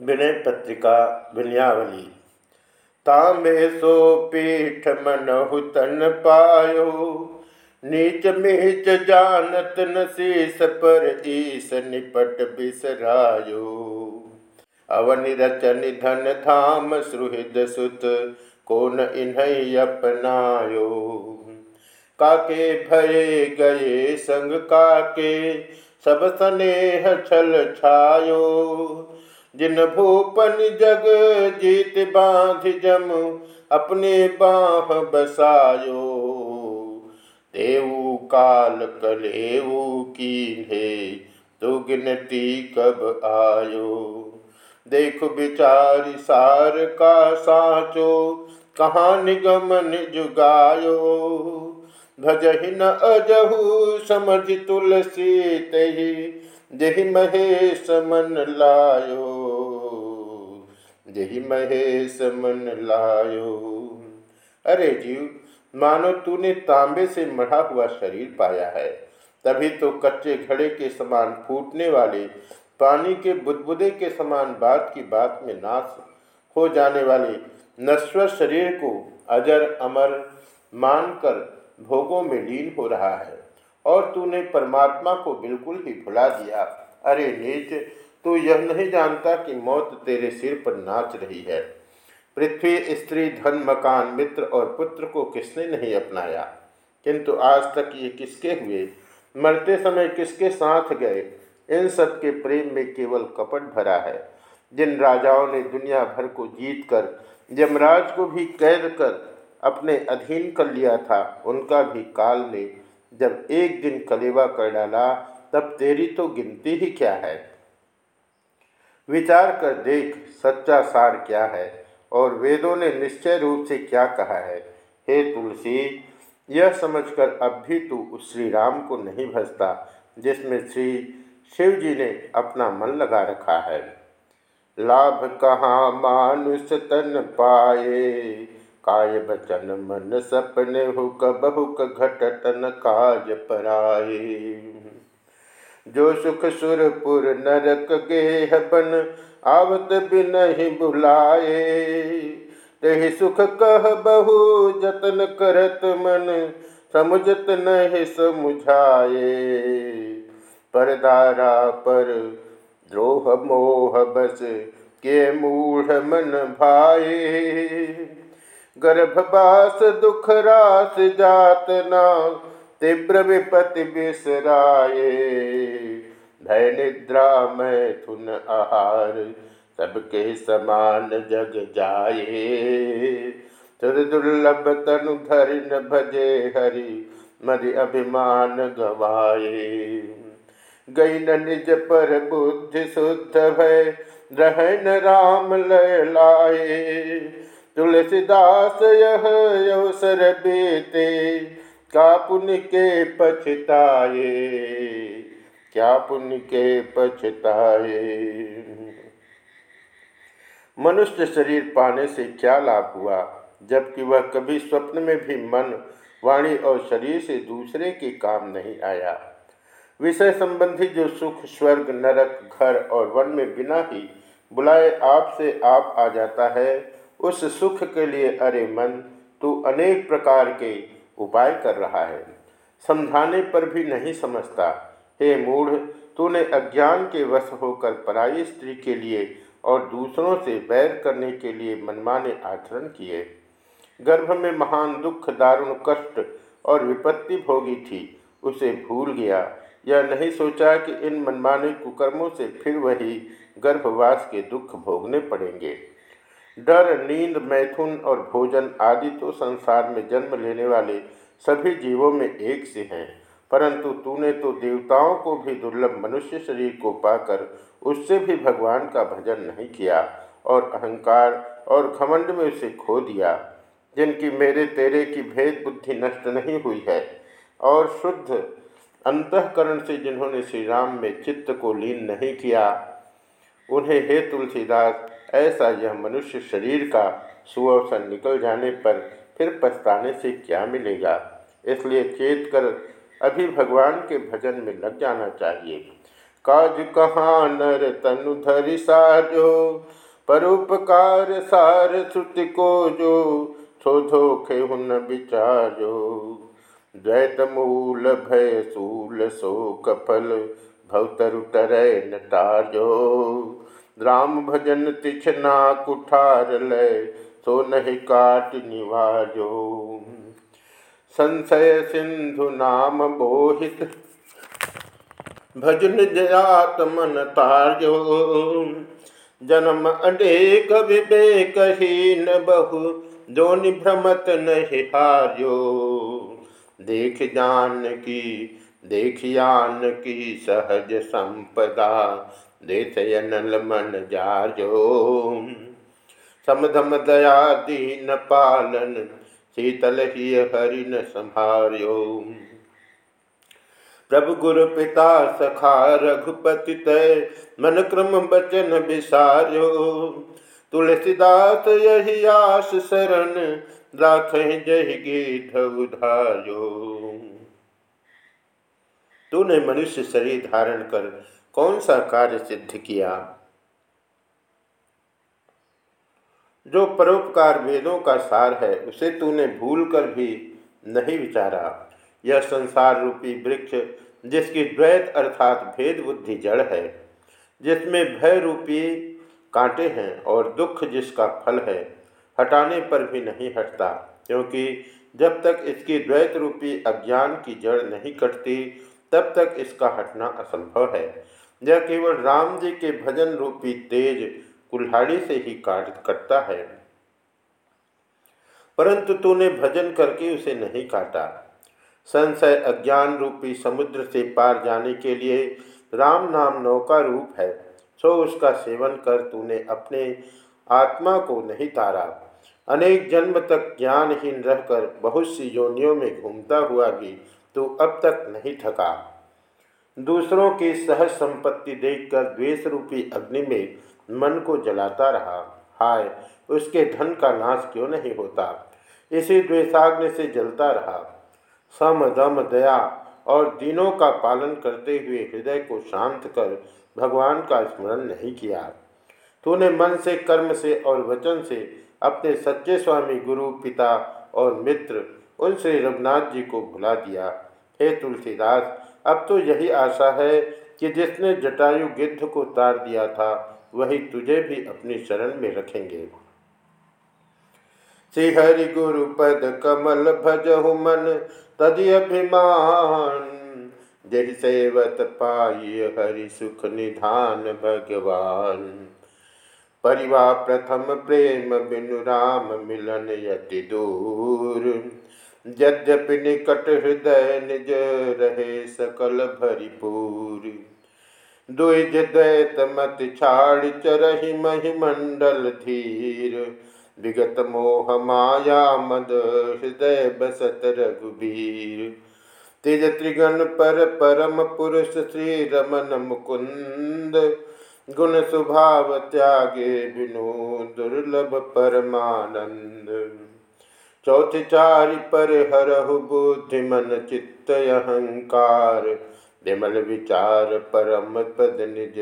विनय पत्रिका विनयावली। तांबे सो पीठ मनहु तन पायो नीच मीच जानत न शीस पर ईस निपट बिसरायो। अवनि रचन धन धाम सुहृद सुत, कौन इन्ह अपनायो? काके भये गए संग काके, सब स्नेह छल छायो। जिन भूपन जग जीत बाँध जम, अपने बाह बसायो। देऊ काल कलेऊ की है तो गिनती कब आयो। देख विचार सार का साचो, कहाँ निगमन जुगायो। भजहि न अजहु समझ तुलसी तही जही महेश मन लायो। जही महेश मन लायो। अरे जीव, मानो तूने तांबे से मढ़ा हुआ शरीर पाया है। तभी तो कच्चे घड़े के समान फूटने वाले, पानी के बुदबुदे के समान बात की बात में नाश हो जाने वाले नश्वर शरीर को अजर, अमर मानकर भोगों में लीन हो रहा है। और तूने परमात्मा को बिल्कुल ही भुला दिया। अरे नीच तू यह नहीं जानता कि मौत तेरे सिर पर नाच रही है। पृथ्वी, स्त्री, धन, मकान, मित्र और पुत्र को किसने नहीं अपनाया? किंतु आज तक ये किसके हुए? मरते समय किसके साथ गए? इन सब के प्रेम में केवल कपट भरा है। जिन राजाओं ने दुनिया भर को जीत कर यमराज को भी कैद कर अपने अधीन कर लिया था, उनका भी काल ने जब एक दिन कलेवा कर डाला, तब तेरी तो गिनती ही क्या है? विचार कर देख सच्चा सार क्या है और वेदों ने निश्चय रूप से क्या कहा है। हे तुलसी, यह समझकर अब भी तू उस श्री राम को नहीं भजता, जिसमें श्री शिव जी ने अपना मन लगा रखा है। लाभ कहाँ मानुष तन पाए? काय बचन मन सपने हुक बहुक घटतन काज पराए? जो सुख सुरपुर नरक गेह बन आवत भी नहीं बुलाए। ते सुख कह बहु जतन करत मन, समुझत नहीं समुझाए। पर दारा पर द्रोह मोह बस के मूढ़ मन भाए। गर्भवास दुख रास जात ना तीव्र विपति बिसराए। भय निद्रा में थुन आहार, सबके समान जग जाए। तुर दुर्लभ तनु धरि न भजे हरि, मरि अभिमान गवाए। गई न निज पर बुद्धि शुद्ध भय रहन राम लय लाए। तुलसीदास यह अवसर बेते का पुण्य के पछताए? क्या पुण्य के पछताए? मनुष्य शरीर पाने से क्या लाभ हुआ? जबकि वह कभी स्वप्न में भी मन, वाणी और शरीर से दूसरे के काम नहीं आया। विषय संबंधी जो सुख, स्वर्ग, नरक, घर और वन में बिना ही बुलाए आप से आप आ जाता है, उस सुख के लिए अरे मन, तू अनेक प्रकार के उपाय कर रहा है। समझाने पर भी नहीं समझता। हे मूढ़, तूने अज्ञान के वश होकर पराई स्त्री के लिए और दूसरों से बैर करने के लिए मनमाने आचरण किए। गर्भ में महान दुख, दारुण कष्ट और विपत्ति भोगी थी। उसे भूल गया। यह नहीं सोचा कि इन मनमाने कुकर्मों से फिर वही गर्भवास के दुख भोगने पड़ेंगे। डर, नींद, मैथुन और भोजन आदि तो संसार में जन्म लेने वाले सभी जीवों में एक से हैं। परंतु तूने तो देवताओं को भी दुर्लभ मनुष्य शरीर को पाकर उससे भी भगवान का भजन नहीं किया और अहंकार और घमंड में उसे खो दिया, जिनकी मेरे तेरे की भेद बुद्धि नष्ट नहीं हुई है। और शुद्ध अंतकरण से जिन्होंने श्री राम में चित्त को लीन नहीं किया, उन्हें हे तुलसीदास ऐसा यह मनुष्य शरीर का सुअवसर निकल जाने पर फिर पछताने से क्या मिलेगा? इसलिए चेत कर अभी भगवान के भजन में लग जाना चाहिए। काज कहाँ नर तनु धरि साजो, परोपकार सार श्रुति को जो छो धोखे हुन विचारो द्वैत मूल भय सूल सो कफल भवतरु तरय नटाजो राम भजन तिछना कुठार लय सो नहीं काट निवाजो। संशय सिंधु नाम बोहित, भजन जयात मन तार्यो जन्म अनेक विवेक न बहु, जो निभ्रमत नहीं हार्यो। देख जान की, देख देखियान की सहज संपदा देशयनल मन जार्यो समधम दया दीन पालन शीतल ही हरिन संभार्यो प्रभु गुरु पिता सखा रघुपति तय मन क्रम बचन विसार्यो तुलसीदास यही आस शरण राख जय गीत उधार्यो। तूने मनुष्य शरीर धारण कर कौन सा कार्य सिद्ध किया? जो परोपकार वेदों का सार है, उसे तूने भूल कर भी नहीं विचारा। यह संसार रूपी वृक्ष, जिसकी द्वैत अर्थात भेद बुद्धि जड़ है, जिसमें भय रूपी कांटे हैं और दुख जिसका फल है, हटाने पर भी नहीं हटता, क्योंकि जब तक इसकी द्वैत रूपी अज्ञान की जड़ नहीं कटती, तब तक इसका हटना असंभव है। यह केवल राम जी के भजन रूपी तेज कुल्हाड़ी से ही काट कटता है। परंतु तूने भजन करके उसे नहीं काटा। संशय अज्ञान रूपी समुद्र से पार जाने के लिए राम नाम नौका रूप है, सो उसका सेवन कर तूने अपने आत्मा को नहीं तारा। अनेक जन्म तक ज्ञानहीन रहकर बहुत सी योनियों में घूमता हुआ भी तू अब तक नहीं थका। दूसरों की सहज संपत्ति देखकर द्वेष रूपी अग्नि में मन को जलाता रहा। हाय, उसके धन का नाश क्यों नहीं होता? इसी द्वेषाग्नि से जलता रहा। सम दम दया और दिनों का पालन करते हुए हृदय को शांत कर भगवान का स्मरण नहीं किया। तूने मन से, कर्म से और वचन से अपने सच्चे स्वामी गुरु, पिता और मित्र, उन श्री रघुनाथ जी को भुला दिया। हे तुलसीदास अब तो यही आशा है कि जिसने जटायु गिद्ध को तार दिया था, वही तुझे भी अपनी शरण में रखेंगे। श्रीहरि गुरु पद कमल भजहु मन, तदि अभिमान। सेवत पाई हरि सुख निधान भगवान। परिवार प्रथम प्रेम बिनु राम मिलन यति दूर। यद्यपि निकट हृदय निज रहे सकल भरिपूर। द्विज द्वैत मत छाड़ चरहि महिमंडल धीर। विगत मोह माया मद हृदय बसत रघुबीर। तेज त्रिगण पर परम पुरुष श्री रमन मुकुंद। गुण स्वभाव त्यागे बिनु दुर्लभ परमानंद। चौथ चारि पर हरहु बुद्धि मन चित्त अहंकार। विमल विचार परम पद निज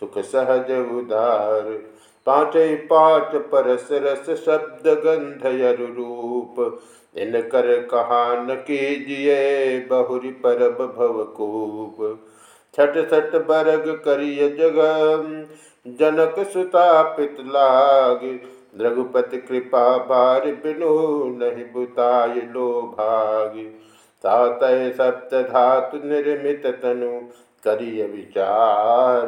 सुख सहज उदार। पाँच पाँच परस रस शब्द गंध रूप इन कर कहान कीजिए बहुरी परब भवकूप। छठ छठ बरग करिय जग जनक सुतापित लाग। रघुपति कृपा बार बिनु नहीं बुताय लो भाग। सात सप्त धातु निर्मित तनु करिय विचार।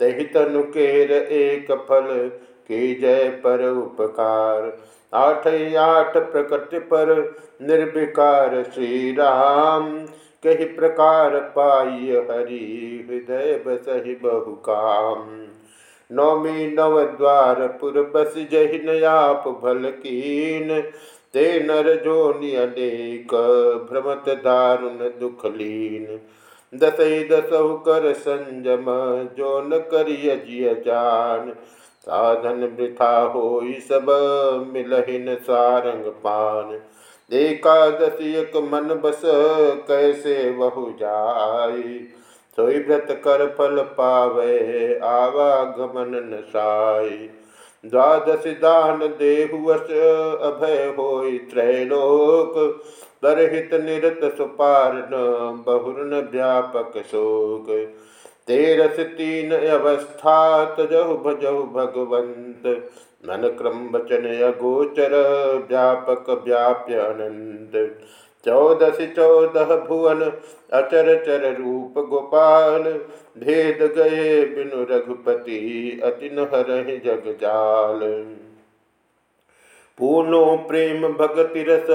तही तनु केर एक फल की जय पर उपकार। आठ आठ प्रकट पर निर्विकार श्री राम कही प्रकार पाई हरि हृदय बसहि बहु काम नौमी नव द्वार पुर बस जहि नयाप भल कीन। ते नर जो अनेक भ्रमत दारुण दुख लीन। दसई दसहु कर संजम, जो न करिय जिय जान। साधन वृथा हो सब मिलहिन सारंग पान। एकादशी एक मन बस, कैसे बहु जाय सोई व्रत कर फल पावे, आवागमन नसाय द्वादश दान देहुवश अभय होय त्रैलोक बरहित निरत सुपार न बहुर्न व्यापक शोक। तेरस तीन अवस्था तजहु भजहु भगवंत मन क्रम वचन अगोचर व्यापक व्याप्य अनंत। चौदस चौदह भुवन, अचर चर रूप गोपाल। भेद गए बिनु रघुपति अतिन हर जग जाल। पूर्णो प्रेम भगति रस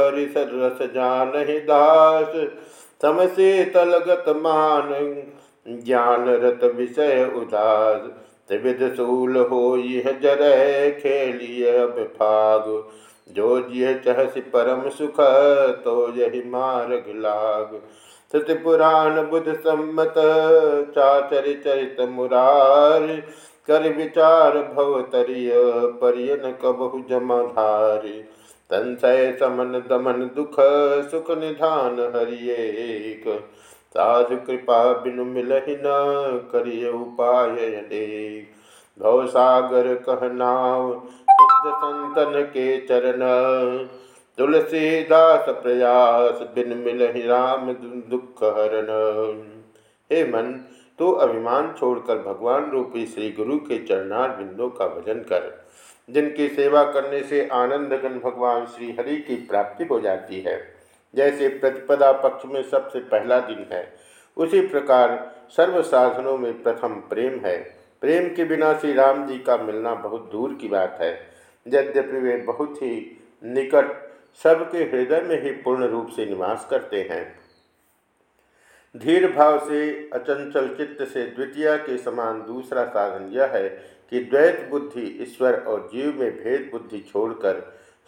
हरि रस जान दास। समसे तलगत मान, ज्ञान रत विषय उदास। त्रिविध सूल हो यह जर खेलिए विभाग जो जिय चहसी परम सुख तो यही मार्ग लाग। श्रुति पुराण बुध सम्मत, चाचर चरित मुरार। कर विचार भव तरिय, परियन कबहु जमाधारी। तंसय समन दमन दुख, सुख निधान हरिएक साधु कृपा बिनु मिलहि न, करिय उपाय अनेक। भवसागर कहनाव शुद्ध संतन के चरण। तुलसीदास प्रयास, बिन मिलहि राम दुख हरण। हे मन तो अभिमान छोड़कर भगवान रूपी श्री गुरु के चरणार बिंदों का भजन कर। जिनकी सेवा करने से आनंदगन भगवान श्री हरि की प्राप्ति हो जाती है। जैसे प्रतिपदा पक्ष में सबसे पहला दिन है, उसी प्रकार सर्व साधनों में प्रथम प्रेम है। प्रेम के बिना श्री राम जी का मिलना बहुत दूर की बात है। यद्यपि वे बहुत ही निकट, सबके हृदय में ही पूर्ण रूप से निवास करते हैं। धीर भाव से, अचंचल चित्त से द्वितीय के समान दूसरा साधन यह है कि द्वैत बुद्धि ईश्वर और जीव में भेद बुद्धि छोड़कर,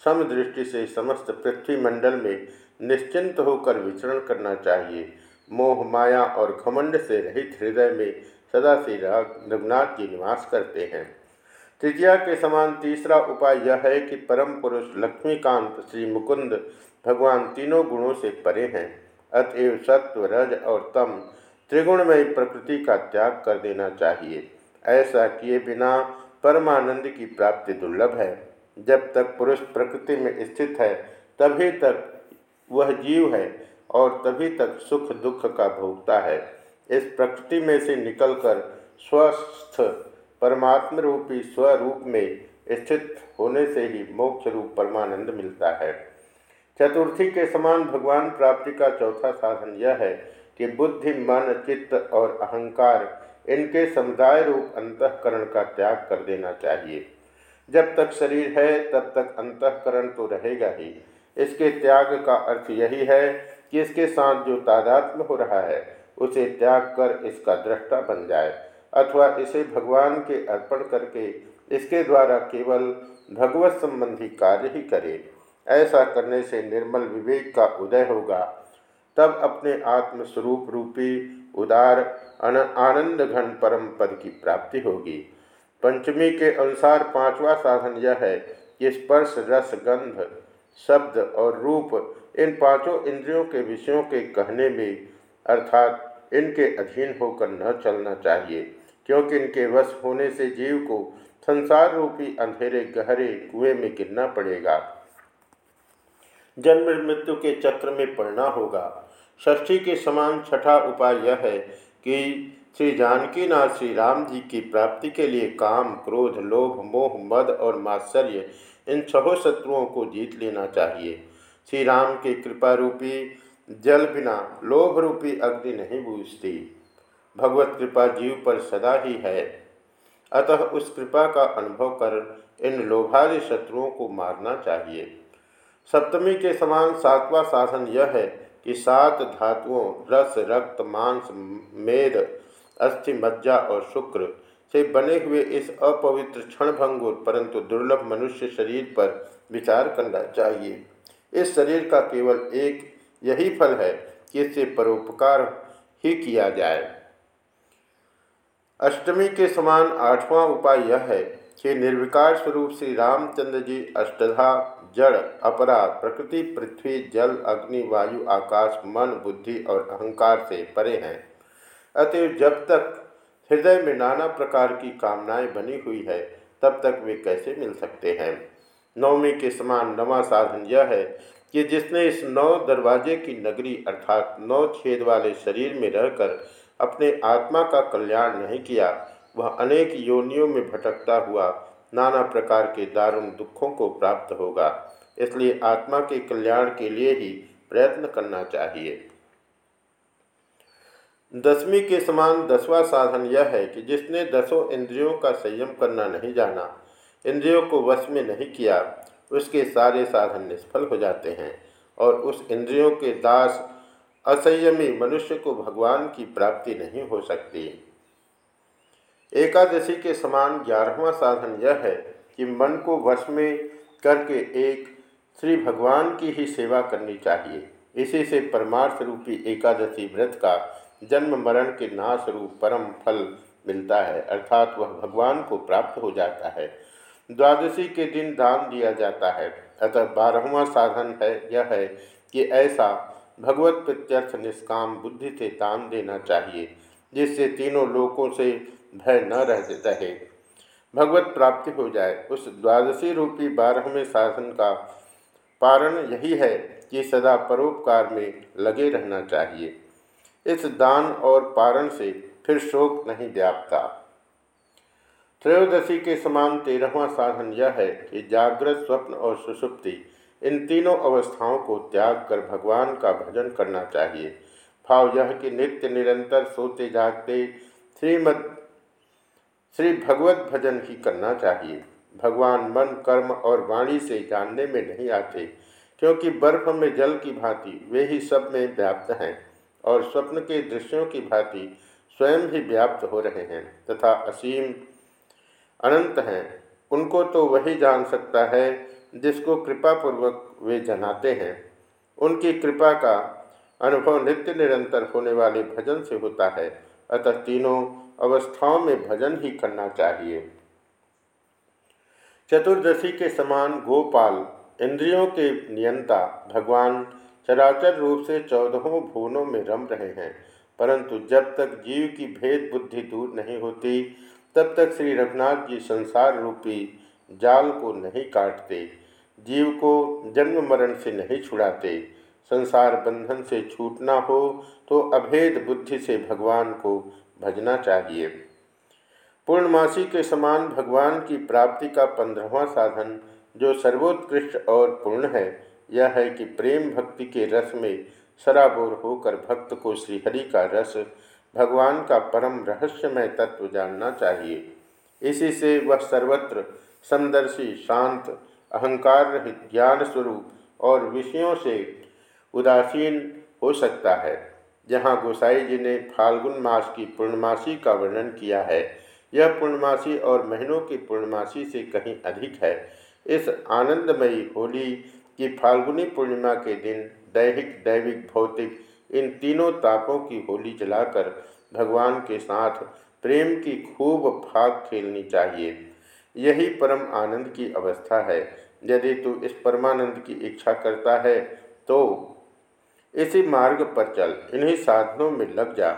समदृष्टि से समस्त पृथ्वी मंडल में निश्चिंत होकर विचरण करना चाहिए। मोह, माया और घमंड से रहित हृदय में सदा से रघुनाथ जी निवास करते हैं। तृतीया के समान तीसरा उपाय यह है कि परम पुरुष लक्ष्मीकांत, श्री मुकुंद भगवान तीनों गुणों से परे हैं। अतएव सत्व, रज और तम त्रिगुणमयी प्रकृति का त्याग कर देना चाहिए। ऐसा किए बिना परमानंद की प्राप्ति दुर्लभ है। जब तक पुरुष प्रकृति में स्थित है, तभी तक वह जीव है और तभी तक सुख दुख का भोगता है। इस प्रकृति में से निकलकर स्वस्थ परमात्म रूपी स्वरूप में स्थित होने से ही मोक्ष रूप परमानंद मिलता है। चतुर्थी के समान भगवान प्राप्ति का चौथा साधन यह है कि बुद्धि, मन, चित्त और अहंकार इनके समुदाय रूप अंतकरण का त्याग कर देना चाहिए। जब तक शरीर है, तब तक अंतकरण तो रहेगा ही। इसके त्याग का अर्थ यही है कि इसके साथ जो तादात्म हो रहा है उसे त्याग कर इसका दृष्टा बन जाए, अथवा इसे भगवान के अर्पण करके इसके द्वारा केवल भगवत संबंधी कार्य ही करे। ऐसा करने से निर्मल विवेक का उदय होगा। तब अपने आत्मस्वरूप रूपी, उदार आनंद घन परम पद की प्राप्ति होगी। पंचमी के अनुसार पांचवा साधन यह है कि स्पर्श, रस, गंध, शब्द और रूप इन पाँचों इंद्रियों के विषयों के कहने में, अर्थात इनके अधीन होकर न चलना चाहिए, क्योंकि इनके वश होने से जीव को संसार रूपी अंधेरे गहरे कुएँ में गिरना पड़ेगा। जन्म मृत्यु के चक्र में पड़ना होगा। षष्ठी के समान छठा उपाय यह है कि श्री जानकीनाथ श्री राम जी की प्राप्ति के लिए काम, क्रोध, लोभ, मोह, मद और मात्सर्य, इन छहों शत्रुओं को जीत लेना चाहिए। श्री राम के कृपा रूपी जल बिना लोभ रूपी अग्नि नहीं बूझती। भगवत कृपा जीव पर सदा ही है। अतः उस कृपा का अनुभव कर इन लोभादि शत्रुओं को मारना चाहिए। सप्तमी के समान सातवां साधन यह है कि सात धातुओं, रस, रक्त, मांस, मेद, अस्थि, मज्जा और शुक्र से बने हुए इस अपवित्र क्षणभंगुर परंतु दुर्लभ मनुष्य शरीर पर विचार करना चाहिए। इस शरीर का केवल एक यही फल है कि इससे परोपकार ही किया जाए। अष्टमी के समान आठवां उपाय यह है कि निर्विकार स्वरूप श्री रामचंद्र जी अष्टधा, जड़ अपरा प्रकृति, पृथ्वी, जल, अग्नि, वायु, आकाश, मन, बुद्धि और अहंकार से परे हैं। अतएव जब तक हृदय में नाना प्रकार की कामनाएँ बनी हुई है, तब तक वे कैसे मिल सकते हैं? नवमी के समान नवा साधन यह है कि जिसने इस नौ दरवाजे की नगरी अर्थात नौ छेद वाले शरीर में रहकर अपने आत्मा का कल्याण नहीं किया, वह अनेक योनियों में भटकता हुआ नाना प्रकार के दारुण दुखों को प्राप्त होगा। इसलिए आत्मा के कल्याण के लिए ही प्रयत्न करना चाहिए। दसवीं के समान दसवां साधन यह है कि जिसने दसों इंद्रियों का संयम करना नहीं जाना, इंद्रियों को वश में नहीं किया उसके सारे साधन निष्फल हो जाते हैं और उस इंद्रियों के दास असंयमी मनुष्य को भगवान की प्राप्ति नहीं हो सकती। एकादशी के समान ग्यारहवा साधन यह है कि मन को वश में करके एक श्री भगवान की ही सेवा करनी चाहिए। इसी से परमार्थ रूपी एकादशी व्रत का जन्म मरण के नाश रूप परम फल मिलता है, अर्थात वह भगवान को प्राप्त हो जाता है। द्वादशी के दिन दान दिया जाता है। अतः बारहवा साधन है, यह है कि ऐसा भगवत प्रत्यर्थ निष्काम बुद्धि से दान देना चाहिए, जिससे तीनों लोकों से भय न रह रहे। भगवत प्राप्ति हो जाए। उस द्वादशी रूपी बारहवें साधन का पारण यही है कि सदा परोपकार में लगे रहना चाहिए। इस दान और पारण से फिर शोक नहीं व्यापता त्रयोदशी के समान तेरहवा साधन यह है कि जागृत, स्वप्न और सुषुप्ति इन तीनों अवस्थाओं को त्याग कर भगवान का भजन करना चाहिए। भाव यह कि नित्य, निरंतर सोते, जागते श्रीमद, श्री भगवत भजन ही करना चाहिए। भगवान मन, कर्म और वाणी से जानने में नहीं आते, क्योंकि बर्फ़ में जल की भांति वे ही सब में व्याप्त हैं और स्वप्न के दृश्यों की भांति स्वयं ही व्याप्त हो रहे हैं तथा असीम अनंत हैं। उनको तो वही जान सकता है जिसको कृपापूर्वक वे जनाते हैं। उनकी कृपा का अनुभव नित्य निरंतर होने वाले भजन से होता है। अतः तीनों अवस्थाओं में भजन ही करना चाहिए। चतुर्दशी के समान गोपाल, इंद्रियों के नियंता, भगवान चराचर रूप से चौदहों भुवनों में रम रहे हैं। परंतु जब तक जीव की भेद बुद्धि दूर नहीं होती तब तक श्री रघुनाथ जी संसार रूपी जाल को नहीं काटते, जीव को जन्म मरण से नहीं छुड़ाते। संसार बंधन से छूटना हो तो अभेद बुद्धि से भगवान को भजना चाहिए। पूर्णमासी के समान भगवान की प्राप्ति का पंद्रहवा साधन, जो सर्वोत्कृष्ट और पूर्ण है, यह है कि प्रेम भक्ति के रस में सराबोर होकर भक्त को श्रीहरि का रस भगवान का परम रहस्यमय तत्व जानना चाहिए। इसी से वह सर्वत्र समदर्शी, शांत, अहंकार रहित ज्ञान स्वरूप और विषयों से उदासीन हो सकता है, जहाँ गोसाई जी ने फाल्गुन मास की पूर्णमासी का वर्णन किया है। यह पूर्णमासी और महीनों की पूर्णमासी से कहीं अधिक है। इस आनंदमयी होली की फाल्गुनी पूर्णिमा के दिन दैहिक, दैविक, भौतिक इन तीनों तापों की होली जलाकर भगवान के साथ प्रेम की खूब भाग खेलनी चाहिए। यही परम आनंद की अवस्था है। यदि तू इस परमानंद की इच्छा करता है तो इसी मार्ग पर चल। इन्हीं साधनों में लग जा।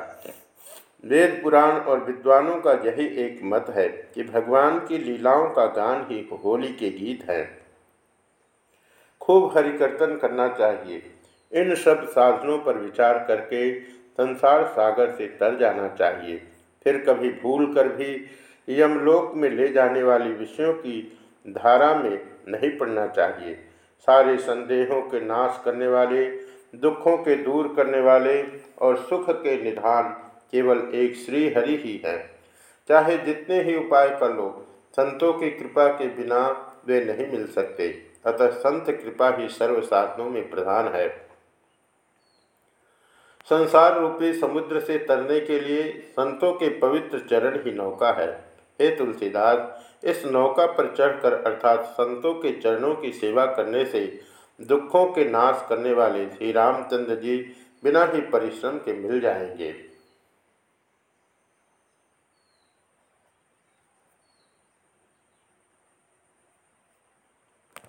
वेद पुराण और विद्वानों का यही एक मत है कि भगवान की लीलाओं का गान ही होली के गीत हैं। खूब हरिकर्तन करना चाहिए। इन सब साधनों पर विचार करके संसार सागर से तर जाना चाहिए। फिर कभी भूल कर भी यमलोक में ले जाने वाली विषयों की धारा में नहीं पड़ना चाहिए। सारे संदेहों के नाश करने वाले, दुखों के दूर करने वाले और सुख के निधान केवल एक श्री हरि ही है। चाहे जितने ही उपाय कर लो, संतों की कृपा के बिना वे नहीं मिल सकते। अतः संत कृपा ही सर्व साधनों में प्रधान है। संसार रूपी समुद्र से तरने के लिए संतों के पवित्र चरण ही नौका है। हे तुलसीदास, इस नौका पर चढ़कर अर्थात संतों के चरणों की सेवा करने से दुखों के नाश करने वाले श्री रामचंद्र जी बिना ही परिश्रम के मिल जाएँगे।